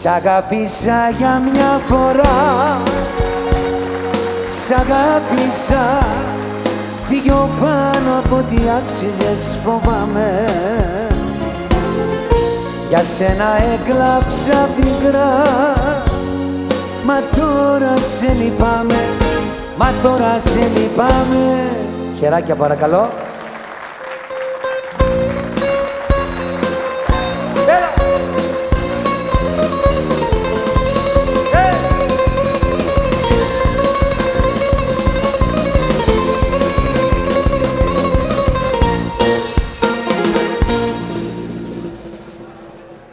Σ' αγάπησα για μια φορά. Σ' αγάπησα Πιο πάνω από ό,τι άξιζες φοβάμαι. Για σένα έκλαψα πικρά. Μα τώρα σε λυπάμαι. Μα τώρα σε λυπάμαι. Χεράκια παρακαλώ.